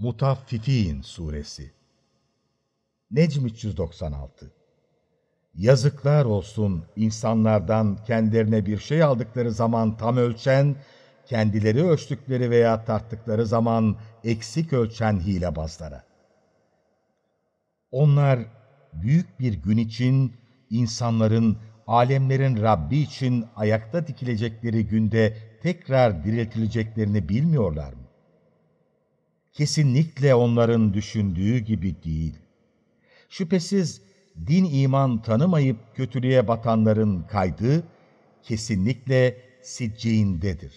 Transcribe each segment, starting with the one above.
Mutaffifin Suresi Necm 396 Yazıklar olsun insanlardan kendilerine bir şey aldıkları zaman tam ölçen, kendileri ölçtükleri veya tarttıkları zaman eksik ölçen hilebazlara. Onlar büyük bir gün için insanların, alemlerin Rabbi için ayakta dikilecekleri günde tekrar diriltileceklerini bilmiyorlar mı? Kesinlikle onların düşündüğü gibi değil. Şüphesiz din iman tanımayıp kötülüğe batanların kaydı kesinlikle sicciğindedir.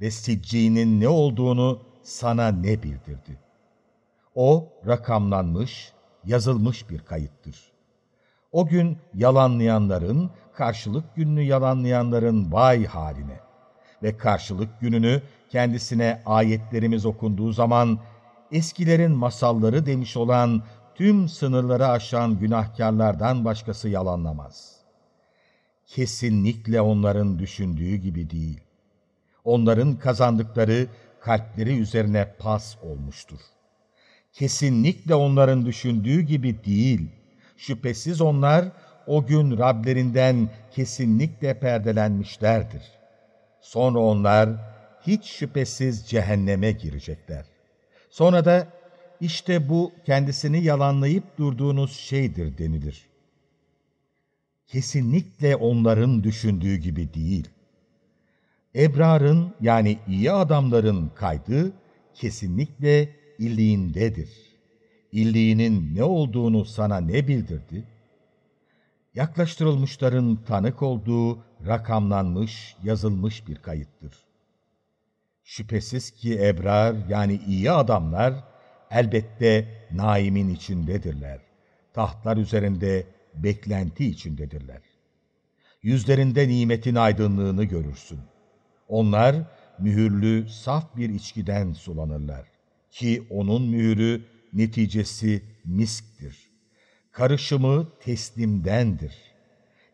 Ve sicciğinin ne olduğunu sana ne bildirdi? O rakamlanmış, yazılmış bir kayıttır. O gün yalanlayanların, karşılık gününü yalanlayanların vay haline ve karşılık gününü kendisine ayetlerimiz okunduğu zaman eskilerin masalları demiş olan tüm sınırları aşan günahkarlardan başkası yalanlamaz. Kesinlikle onların düşündüğü gibi değil. Onların kazandıkları kalpleri üzerine pas olmuştur. Kesinlikle onların düşündüğü gibi değil. Şüphesiz onlar o gün Rablerinden kesinlikle perdelenmişlerdir. Sonra onlar hiç şüphesiz cehenneme girecekler. Sonra da işte bu kendisini yalanlayıp durduğunuz şeydir denilir. Kesinlikle onların düşündüğü gibi değil. Ebrar'ın yani iyi adamların kaydı kesinlikle illiğindedir. İlliğinin ne olduğunu sana ne bildirdi? Yaklaştırılmışların tanık olduğu rakamlanmış, yazılmış bir kayıttır. Şüphesiz ki ebrar yani iyi adamlar elbette naimin içindedirler. Tahtlar üzerinde beklenti içindedirler. Yüzlerinde nimetin aydınlığını görürsün. Onlar mühürlü, saf bir içkiden sulanırlar. Ki onun mühürü neticesi misktir. Karışımı teslimdendir.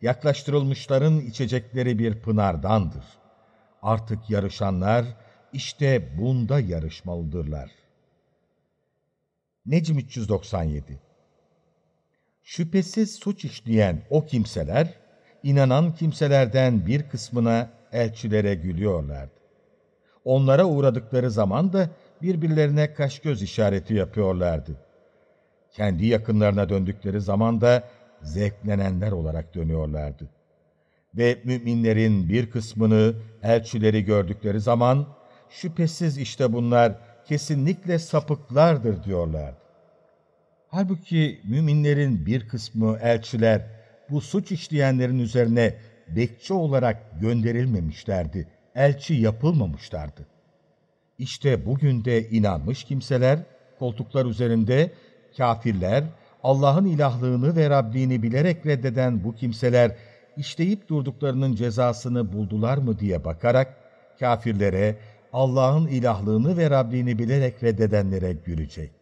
Yaklaştırılmışların içecekleri bir pınardandır. Artık yarışanlar işte bunda yarışmalıdırlar. Necm 397 Şüphesiz suç işleyen o kimseler, inanan kimselerden bir kısmına elçilere gülüyorlardı. Onlara uğradıkları zaman da birbirlerine kaş göz işareti yapıyorlardı. Kendi yakınlarına döndükleri zaman da zevklenenler olarak dönüyorlardı. Ve müminlerin bir kısmını elçileri gördükleri zaman, şüphesiz işte bunlar kesinlikle sapıklardır diyorlardı. Halbuki müminlerin bir kısmı elçiler bu suç işleyenlerin üzerine bekçi olarak gönderilmemişlerdi, elçi yapılmamışlardı. İşte bugün de inanmış kimseler, koltuklar üzerinde kafirler, Allah'ın ilahlığını ve Rabbini bilerek reddeden bu kimseler, işleyip durduklarının cezasını buldular mı diye bakarak, kafirlere, Allah'ın ilahlığını ve Rabbini bilerek reddedenlere gülecek.